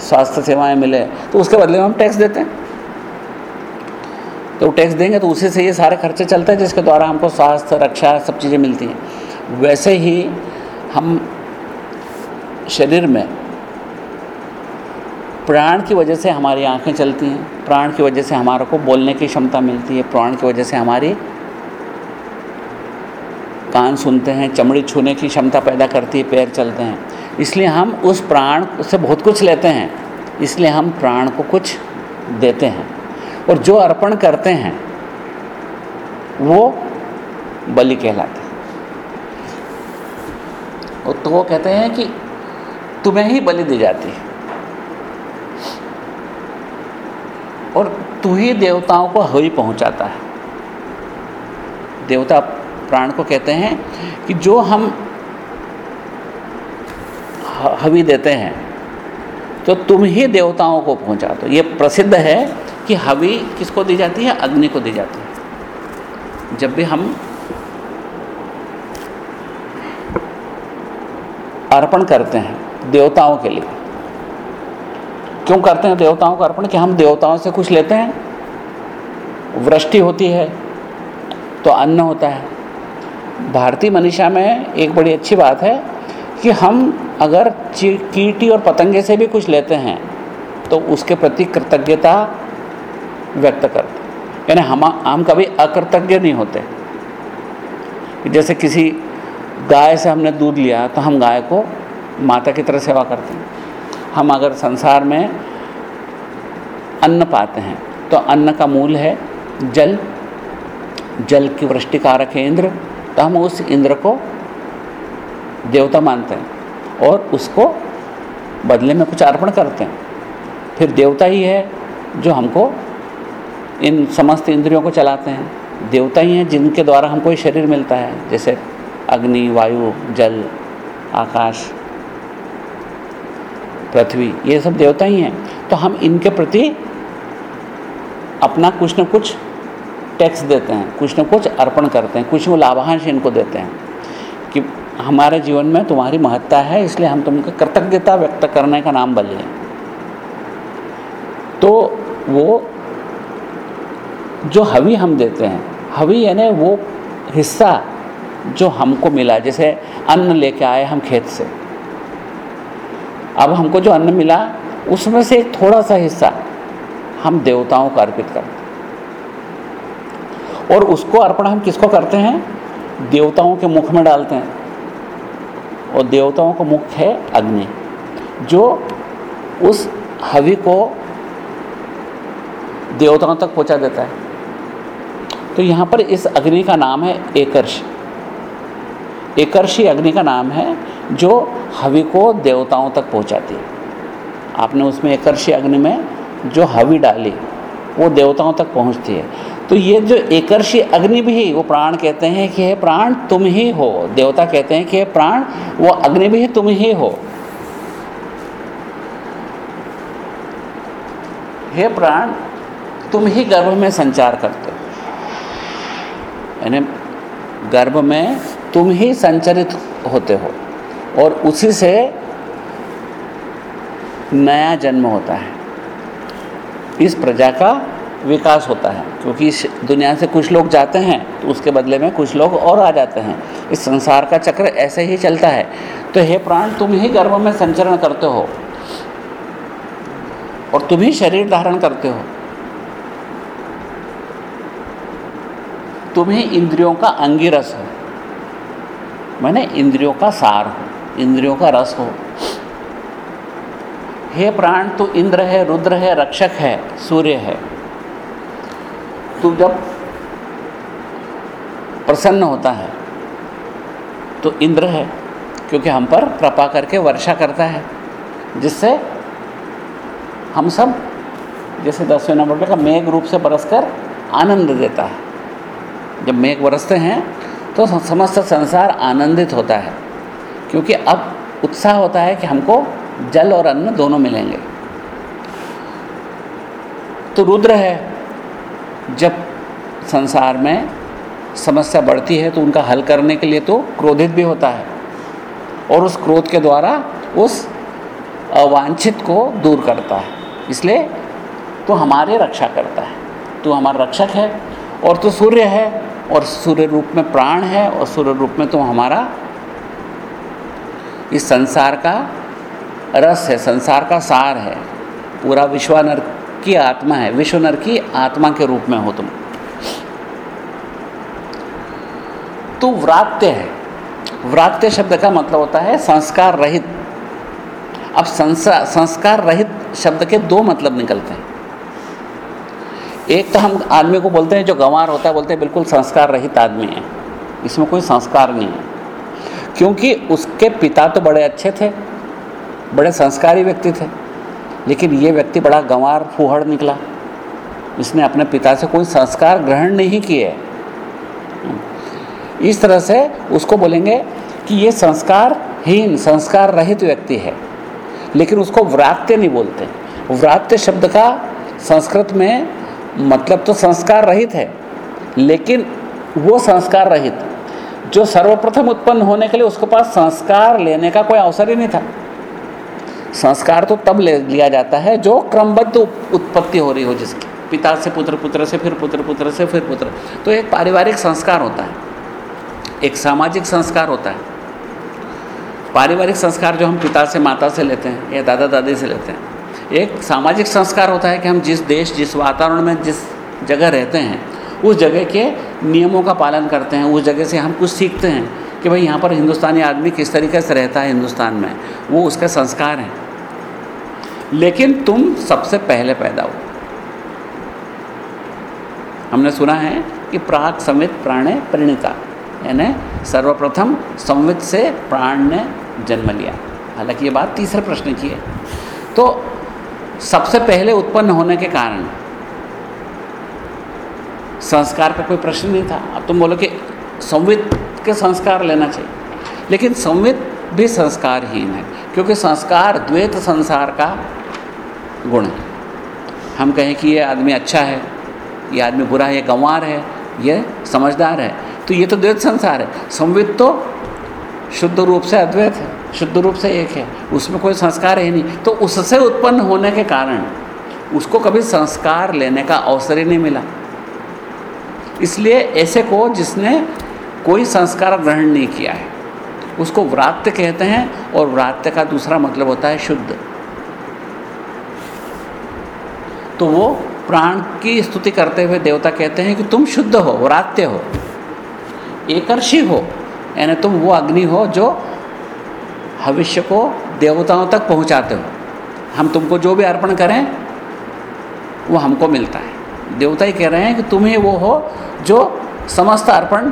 स्वास्थ्य सेवाएँ मिले तो उसके बदले में हम टैक्स देते हैं। तो टैक्स देंगे तो उसी से ये सारे खर्चे चलते हैं जिसके द्वारा हमको स्वास्थ्य, रक्षा सब चीज़ें मिलती हैं। वैसे ही हम शरीर में प्राण की वजह से हमारी आँखें चलती हैं, प्राण की वजह से हमारे को बोलने की क्षमता मिलती है, प्राण की वजह से हमारी कान सुनते हैं, चमड़ी छूने की क्षमता पैदा करती है, पैर चलते हैं। इसलिए हम उस प्राण से बहुत कुछ लेते हैं। इसलिए हम प्राण को कुछ देते हैं। और जो अर्पण करते हैं, वो बलि कहलाते हैं। तो वो कहते हैं कि तुम्हें ही बलि दी जाती है। और तू ही देवताओं को हवी पहुंचाता है। देवता प्राण को कहते हैं कि जो हम हवी देते हैं तो तुम ही देवताओं को पहुँचा दो। ये प्रसिद्ध है कि हवी किसको दी जाती है? अग्नि को दी जाती है। जब भी हम अर्पण करते हैं देवताओं के लिए, क्यों करते हैं देवताओं का अर्पण? कि हम देवताओं से कुछ लेते हैं, वृष्टि होती है तो अन्न होता है। भारतीय मनीषा में एक बड़ी अच्छी बात है कि हम अगर कीटी और पतंगे से भी कुछ लेते हैं तो उसके प्रति कृतज्ञता व्यक्त करते यानी हम हम कभी अकृतज्ञ नहीं होते। जैसे किसी गाय से हमने दूध लिया तो हम गाय को माता की तरह सेवा करते हैं। हम अगर संसार में अन्न पाते हैं तो अन्न का मूल है जल। जल की वृष्टि कारक है इंद्र तो हम उस इंद्र को देवता मानते हैं और उसको बदले में कुछ अर्पण करते हैं। फिर देवता ही है जो हमको इन समस्त इंद्रियों को चलाते हैं। देवता ही हैं जिनके द्वारा हमको ये शरीर मिलता है, जैसे अग्नि, वायु, जल, आकाश, पृथ्वी, ये सब देवता ही हैं। तो हम इनके प्रति अपना कुछ न कुछ टैक्स देते हैं, कुछ न कुछ अर्पण करते हैं, कुछ वो लाभांश इनको देते हैं कि हमारे जीवन में तुम्हारी महत्ता है, इसलिए हम तुमको कृतज्ञता व्यक्त करने का नाम बलि तो वो जो हवी हम देते हैं, हवी यानी वो हिस्सा जो हमको मिला, जैसे अन्न लेके आए हम खेत से। अब हमको जो अन्न मिला, उसमें से थोड़ा सा हिस्सा हम देवताओं को अर्पित करते और उसको अर्पण हम किसको करते हैं? देवताओं के मुख में डालते हैं। और देवताओं का मुख है अग्नि। जो उस हवि को देवताओं तक पहुँचा देता है। तो यहाँ पर इस अग्नि का नाम है एकर्ष। एकर्षी अग्नि का नाम है जो हवि को देवताओं तक पहुँचाती है। आपने उसमें एकर्षी अग्नि में जो हवि डाली, वो देवताओं तक पहुँचती है। तो ये जो एकर्षी अग्नि भी वो प्राण कहते हैं कि हे प्राण, तुम ही हो। देवता कहते हैं कि प्राण, वो अग्नि भी तुम ही हो। हे प्राण, तुम ही गर्भ में संचार करते हो। यानी गर्भ में तुम ही संचरित होते हो और उसी से नया जन्म होता है। इस प्रजा का विकास होता है। क्योंकि इस दुनिया से कुछ लोग जाते हैं तो उसके बदले में कुछ लोग और आ जाते हैं। इस संसार का चक्र ऐसे ही चलता है। तो हे प्राण, तुम ही गर्भ में संचरण करते हो। और तुम ही शरीर धारण करते हो। तुम ही इंद्रियों का अंगिरस हो। मैंने इंद्रियों का सार हो, इंद्रियों का रस हो। हे प्राण, तू इंद्र है, रुद्र है, रक्षक है, सूर्य है। तू जब प्रसन्न होता है तो इंद्र है, क्योंकि हम पर कृपा करके वर्षा करता है, जिससे हम सब, जैसे दसवें नंबर का मेघ रूप से बरसकर आनंद देता है। जब मेघ बरसते हैं तो समस्त संसार आनंदित होता है, क्योंकि अब उत्साह होता है कि हमको जल और अन्न दोनों मिलेंगे। तो रुद्र है जब संसार में समस्या बढ़ती है तो उनका हल करने के लिए तो क्रोधित भी होता है और उस क्रोध के द्वारा उस अवांछित को दूर करता है। इसलिए तो हमारे रक्षा करता है। तो हमारा रक्षक है और तो सूर्य है और सूर्य रूप में प्राण है और सूर्य रूप में तो हमारा इस संसार का रस है, संसार का सार है। पूरा विश्वानर की आत्मा है विश्वनर की आत्मा के रूप में हो तुम। तो व्रात्य है। व्रात्य शब्द का मतलब होता है संस्कार रहित। अब संस्कार रहित शब्द के दो मतलब निकलते हैं। एक तो हम आदमी को बोलते हैं, जो गंवार होता है, बोलते हैं, बिल्कुल संस्कार रहित आदमी है। इसमें कोई संस्कार नहीं है। क्योंकि उसके पिता तो बड़े अच्छे थे, बड़े संस्कारी व्यक्ति थे। लेकिन ये व्यक्ति बड़ा गंवार, फूहड़ निकला। इसने अपने पिता से कोई संस्कार ग्रहण नहीं किए। इस तरह से उसको बोलेंगे कि ये संस्कारहीन संस्कार रहित व्यक्ति है। लेकिन उसको व्रात्य नहीं बोलते। व्रात्य शब्द का संस्कृत में मतलब तो संस्कार रहित है, लेकिन वो संस्कार रहित जो सर्वप्रथम उत्पन्न होने के लिए उसके पास संस्कार लेने का कोई अवसर ही नहीं था। संस्कार तो तब ले, लिया जाता है जो क्रमबद्ध उत्पत्ति हो रही हो जिसकी। पिता से पुत्र पुत्र से फिर पुत्र पुत्र से फिर पुत्र। तो एक पारिवारिक संस्कार होता है। एक सामाजिक संस्कार होता है। पारिवारिक संस्कार जो हम पिता से, माता से लेते हैं या दादा, दादी से लेते हैं, एक सामाजिक संस्कार होता है कि हम जिस देश, जिस वातावरण में, जिस जगह रहते हैं, उस जगह के नियमों का पालन करते हैं, उस जगह से हम कुछ सीखते हैं कि भाई यहाँ पर हिंदुस्तानी आदमी किस तरीके से रहता है हिंदुस्तान में। वो उसके संस्कार हैं। लेकिन तुम सबसे पहले पैदा हो। हमने सुना है कि प्राग संवित प्राणे परिणिता, यानी सर्वप्रथम संवित से प्राण ने जन्म लिया। हालाँकि ये बात तीसरे प्रश्न की है। तो सबसे पहले उत्पन्न होने के कारण संस्कार का कोई प्रश्न नहीं था। अब तुम बोलो कि संवित के संस्कार लेना चाहिए। लेकिन संवित भी संस्कारहीन है, क्योंकि संस्कार द्वैत संसार का गुण। हम कहें कि ये आदमी अच्छा है, ये आदमी बुरा है, ये गंवार है, ये समझदार है। तो ये तो द्वैत संसार है। संवित तो शुद्ध रूप से अद्वैत है, शुद्ध रूप से एक है। उसमें कोई संस्कार है नहीं। तो उससे उत्पन्न होने के कारण उसको कभी संस्कार लेने का अवसर ही नहीं मिला। इसलिए ऐसे को जिसने कोई संस्कार ग्रहण नहीं किया है, उसको व्रात्य कहते हैं और व्रात्य का दूसरा मतलब होता है शुद्ध। तो वो प्राण की स्तुति करते हुए देवता कहते हैं कि तुम शुद्ध हो, व्रात्य हो, एकर्षी हो, यानी तुम वो अग्नि हो जो भविष्य को देवताओं तक पहुंचाते हो। हम तुमको जो भी अर्पण करें, वो हमको मिलता है। देवता ही कह रहे हैं कि तुम ही वो हो जो समस्त अर्पण,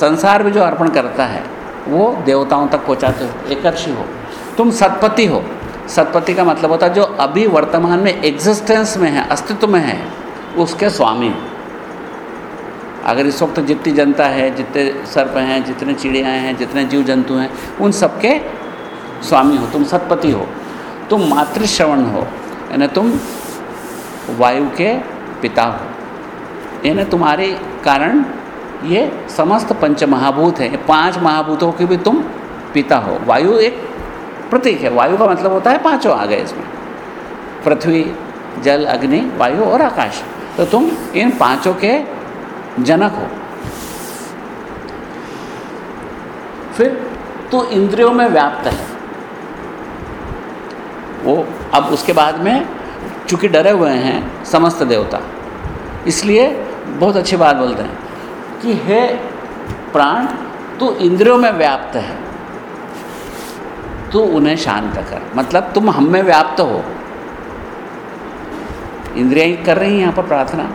संसार में जो अर्पण करता है, वो देवताओं तक पहुंचाते हो, एकर्षी हो। तुम सतपति हो सतपति का मतलब होता है जो अभी वर्तमान में एग्जिस्टेंस में है, अस्तित्व में है, उसके स्वामी। अगर इस वक्त जितनी जनता है, जितने सर्प हैं, जितने चिड़ियाँ हैं, जितने जीव जंतु हैं, उन सबके स्वामी हो, तुम सतपति हो, तुम मातृश्रवण हो, यानी तुम वायु के पिता हो। यानी तुम्हारे कारण ये समस्त पंच महाभूत हैं पाँच महाभूतों के भी तुम पिता हो। वायु एक प्रतीक है, वायु का मतलब होता है पाँचों आ गए इसमें। पृथ्वी, जल, अग्नि, वायु और आकाश। तो तुम इन पाँचों के जनक हो। फिर तू इंद्रियों में व्याप्त है। वो अब उसके बाद में चूँकि डरे हुए हैं, समस्त देवता, इसलिए बहुत अच्छी बात बोलते हैं कि हे प्राण, तू इंद्रियों में व्याप्त है। तू उन्हें शांत कर। मतलब तुम हम में व्याप्त हो। इंद्रिया कर रही हैं यहाँ पर प्रार्थना।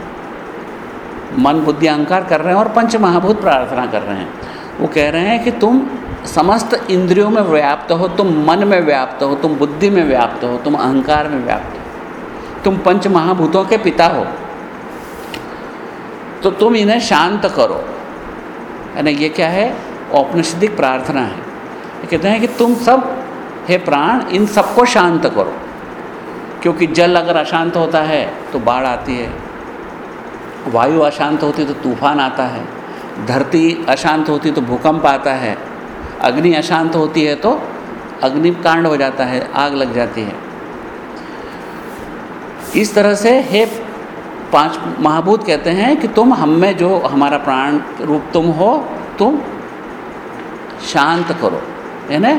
मन, बुद्धि, अहंकार कर रहे हैं और पंच महाभूत प्रार्थना कर रहे हैं। वो कह रहे हैं कि तुम समस्त इंद्रियों में व्याप्त हो, तुम मन में व्याप्त हो, तुम बुद्धि में व्याप्त हो, तुम अहंकार में व्याप्त हो। तुम पंच महाभूतों के पिता हो। तो तुम इन्हें शांत करो। यानी ये क्या है? औपनिषदिक प्रार्थना है। कहते हैं कि तुम सब हे प्राण, इन सबको शांत करो। क्योंकि जल अगर अशांत होता है तो बाढ़ आती है। वायु अशांत होती तो तूफ़ान आता है। धरती अशांत होती तो भूकंप आता है। अग्नि अशांत होती है तो अग्निकांड हो जाता है, आग लग जाती है। इस तरह से हे पाँच महाभूत कहते हैं कि तुम हम में जो हमारा प्राण रूप तुम हो, तुम शांत करो। यानी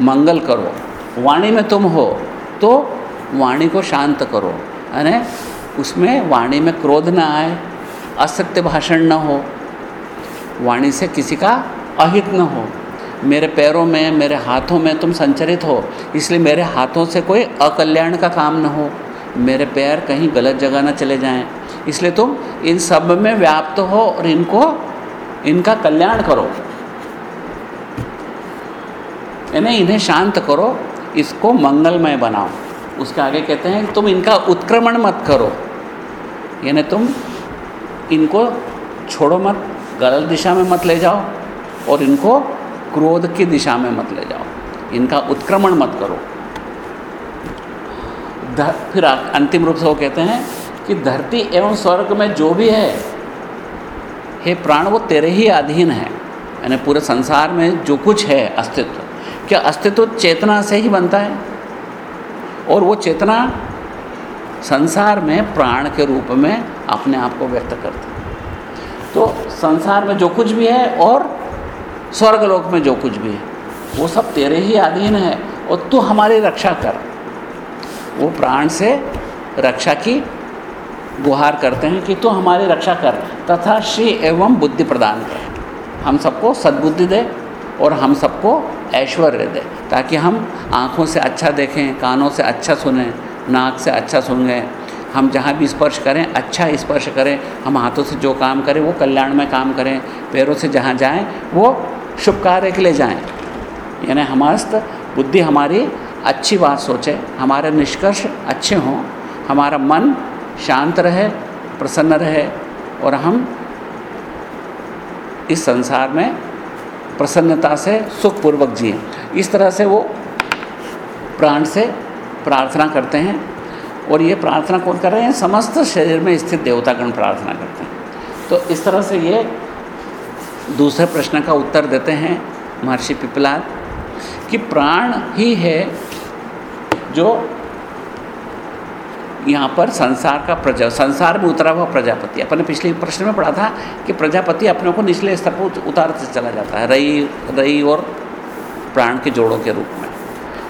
मंगल करो। वाणी में तुम हो तो वाणी को शांत करो। यानी उसमें वाणी में क्रोध न आए, असत्य भाषण न हो, वाणी से किसी का अहित न हो। मेरे पैरों में, मेरे हाथों में तुम संचरित हो, इसलिए मेरे हाथों से कोई अकल्याण का काम न हो। मेरे पैर कहीं गलत जगह ना चले जाएँ, इसलिए तुम इन सब में व्याप्त हो और इनको, इनका कल्याण करो। यानी इन्हें शांत करो, इसको मंगलमय बनाओ। उसके आगे कहते हैं, तुम इनका उत्क्रमण मत करो। यानी तुम इनको छोड़ो मत, गलत दिशा में मत ले जाओ, और इनको क्रोध की दिशा में मत ले जाओ। इनका उत्क्रमण मत करो। फिर अंतिम रूप से वो कहते हैं कि धरती एवं स्वर्ग में जो भी है, हे प्राण, वो तेरे ही अधीन है। यानी पूरे संसार में जो कुछ है, अस्तित्व। क्या अस्तित्व चेतना से ही बनता है? और वो चेतना संसार में प्राण के रूप में अपने आप को व्यक्त करता तो संसार में जो कुछ भी है और स्वर्गलोक में जो कुछ भी है, वो सब तेरे ही अधीन है और तू हमारी रक्षा कर। वो प्राण से रक्षा की गुहार करते हैं कि तू हमारी रक्षा कर, तथा श्री एवं बुद्धि प्रदान कर। हम सबको सद्बुद्धि दे और हम सबको ऐश्वर्य दे, ताकि हम आँखों से अच्छा देखें, कानों से अच्छा सुने, नाक से अच्छा सुनें। हम जहाँ भी स्पर्श करें अच्छा स्पर्श करें। हम हाथों से जो काम करें, वो कल्याण में काम करें। पैरों से जहाँ जाएँ, वो शुभ कार्य के लिए जाएँ। यानी हमास्त बुद्धि हमारी अच्छी बात सोचे, हमारे निष्कर्ष अच्छे हों, हमारा मन शांत रहे, प्रसन्न रहे, और हम इस संसार में प्रसन्नता से, सुखपूर्वक जिए। इस तरह से वो प्राण से प्रार्थना करते हैं। और ये प्रार्थना कौन कर रहे हैं? समस्त शरीर में स्थित देवतागण प्रार्थना करते हैं। तो इस तरह से ये दूसरे प्रश्न का उत्तर देते हैं महर्षि पिपलाद कि प्राण ही है जो यहाँ पर संसार का प्रजा, संसार में उतरा हुआ प्रजापति। अपने पिछले प्रश्न में पढ़ा था कि प्रजापति अपने को निचले स्तर पर उतारते चला जाता है, रई रई और प्राण के जोड़ों के रूप में।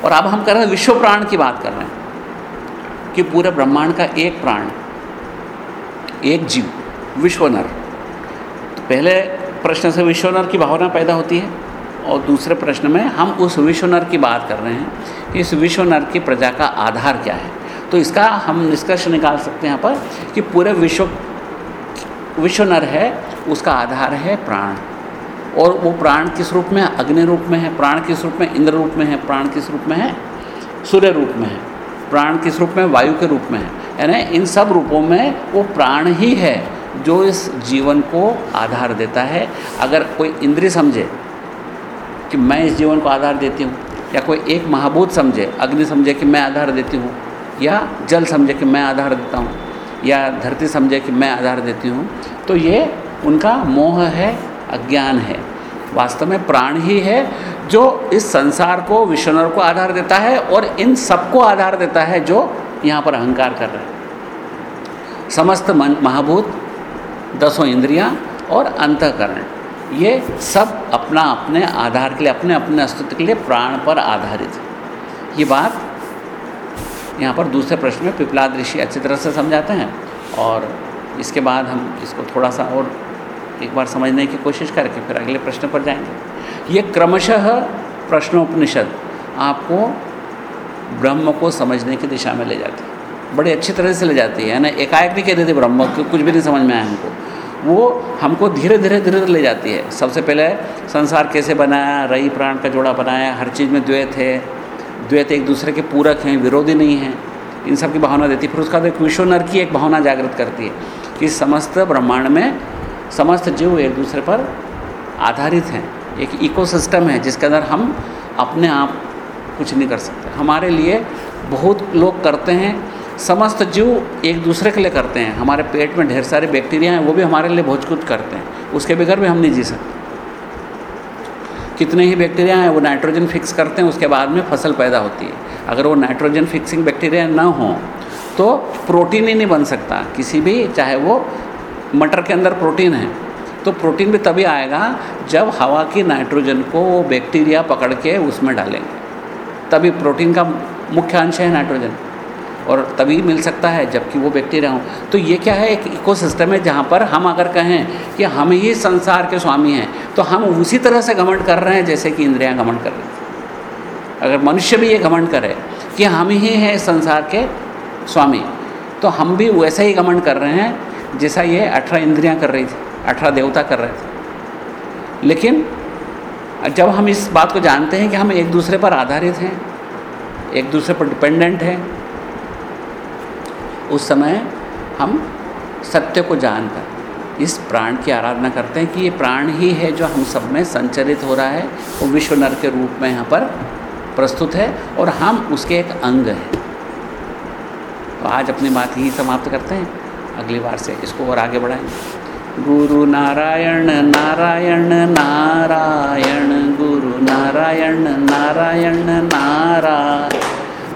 और अब हम कर रहे हैं विश्व प्राण की बात कर रहे हैं कि पूरे ब्रह्मांड का एक प्राण, एक जीव विश्वनर तो पहले प्रश्न से विश्वनर की भावना पैदा होती है और दूसरे प्रश्न में हम उस विश्वनर की बात कर रहे हैं कि इस विश्वनर की प्रजा का आधार क्या है? तो इसका हम निष्कर्ष निकाल सकते हैं यहाँ पर कि पूरे विश्व विश्व नर है, उसका आधार है प्राण। और वो प्राण किस रूप में है? अग्नि रूप में है, प्राण किस रूप में? इंद्र रूप में है, प्राण किस रूप में है? सूर्य रूप में है। प्राण किस रूप में? वायु के रूप में है। यानी इन सब रूपों में वो प्राण ही है जो इस जीवन को आधार देता है। अगर कोई इंद्रिय समझे कि मैं इस जीवन को आधार देती हूँ, या कोई एक महाभूत समझे, अग्नि समझे कि मैं आधार देती हूँ या जल समझे कि मैं आधार देता हूँ, या धरती समझे कि मैं आधार देती हूँ तो ये उनका मोह है, अज्ञान है। वास्तव में प्राण ही है जो इस संसार को विश्वनर को आधार देता है और इन सबको आधार देता है जो यहाँ पर अहंकार कर रहे हैं। समस्त मन, महाभूत, दसों इंद्रियाँ और अंतकरण, ये सब अपना अपने आधार के लिए अपने अपने अस्तित्व के लिए प्राण पर आधारित है। ये बात यहाँ पर दूसरे प्रश्न में पिपलाद ऋषि अच्छी तरह से समझाते हैं और इसके बाद हम इसको थोड़ा सा और एक बार समझने की कोशिश करके फिर अगले प्रश्न पर जाएँगे। ये क्रमशः प्रश्नोपनिषद आपको ब्रह्म को समझने की दिशा में ले जाती है। बड़ी अच्छी तरह से ले जाती है ना? एकाएक नहीं कह देती ब्रह्म को कुछ भी नहीं समझ में आया हमको। वो हमको धीरे धीरे धीरे ले जाती है। सबसे पहले संसार कैसे बनाया रई प्राण का जोड़ा बनाया, हर चीज़ में द्वैत है द्वैत एक दूसरे के पूरक हैं, विरोधी नहीं हैं, इन सब की भावना देती है। फिर उसका एक विश्व नर की एक भावना जागृत करती है कि समस्त ब्रह्मांड में समस्त जीव एक दूसरे पर आधारित हैं। एक इकोसिस्टम है, जिसके अंदर हम अपने आप कुछ नहीं कर सकते। हमारे लिए बहुत लोग करते हैं, समस्त जीव एक दूसरे के लिए करते हैं। हमारे पेट में ढेर सारे बैक्टीरिया हैं, वो भी हमारे लिए बहुत कुछ करते हैं। उसके बगैर भी हम नहीं जी सकते। कितने ही बैक्टीरिया हैं, वो नाइट्रोजन फिक्स करते हैं, उसके बाद में फ़सल पैदा होती है। अगर वो नाइट्रोजन फिक्सिंग बैक्टीरिया ना हो तो प्रोटीन ही नहीं बन सकता। किसी भी, चाहे वो मटर के अंदर प्रोटीन है तो प्रोटीन भी तभी आएगा जब हवा की नाइट्रोजन को वो बैक्टीरिया पकड़ के उसमें डालेंगे। तभी प्रोटीन का मुख्य अंश है नाइट्रोजन। और तभी मिल सकता है जबकि वो बैक्टीरिया हो। तो ये क्या है, एक इकोसिस्टम है जहाँ पर हम अगर कहें कि हम ही संसार के स्वामी हैं तो हम उसी तरह से घमंड कर रहे हैं जैसे कि इंद्रियाँ घमंड कर रही थी। अगर मनुष्य भी ये घमंड करे कि हम ही हैं संसार के स्वामी तो हम भी वैसा ही घमंड कर रहे हैं जैसा ये अठारह इंद्रियाँ कर रही थी, अठारह देवता कर रहे थे। लेकिन जब हम इस बात को जानते हैं कि हम एक दूसरे पर आधारित हैं, एक दूसरे पर डिपेंडेंट हैं उस समय हम सत्य को जानकर, इस प्राण की आराधना करते हैं कि ये प्राण ही है जो हम सब में संचरित हो रहा है। वो विश्व नर के रूप में यहाँ पर प्रस्तुत है और हम उसके एक अंग हैं। तो आज अपनी बात ही समाप्त करते हैं। अगली बार से इसको और आगे बढ़ाएँगे। गुरु नारायण नारायण नारायण, गुरु नारायण नारायण नारायण।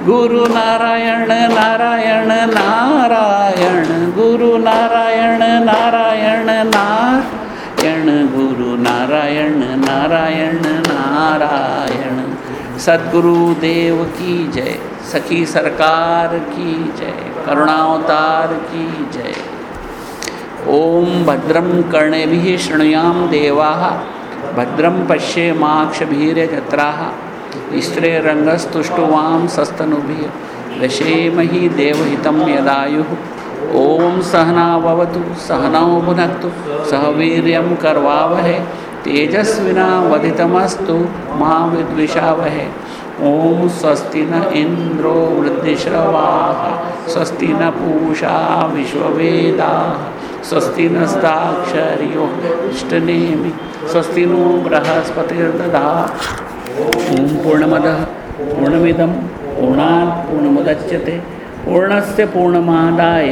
गुरु नारायण नारायण नारायण, गुरु नारायण नारायण नारायण, गुरु नारायण नारायण नारायण। सदगुरु देव की जय, सखी सरकार की जय, करुणावतार की जय। ओम भद्रम कर्णेभिः शृणुयाम देवा भद्रम पश्येमाक्षभीर्यजत्रा स्त्रीरंगस्तुष्टुवां सस्तनुभिः दशेमहि देवहितं यदायुः। ॐ सहनावतु सहनौ भुनक्तु, सह वीर्यं कर्वावहे, तेजस्विनावधितमस्तु मा विद्विषावहे। ॐ स्वस्ति न इन्द्रो वृद्धिश्रवाः, स्वस्ति न पूषा विश्ववेदाः, स्वस्ति नस्ताक्षर्यो इष्टनेमि, स्वस्ति नो ओम पूर्णमद पूर्णमिदम पूर्णात् पूर्णमुदच्यते पूर्णस्य पूर्णमादाय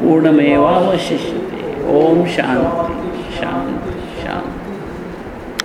पूर्णमेवावशिष्यते। ओम शांति शांति